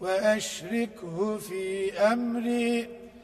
وأشركه في أمري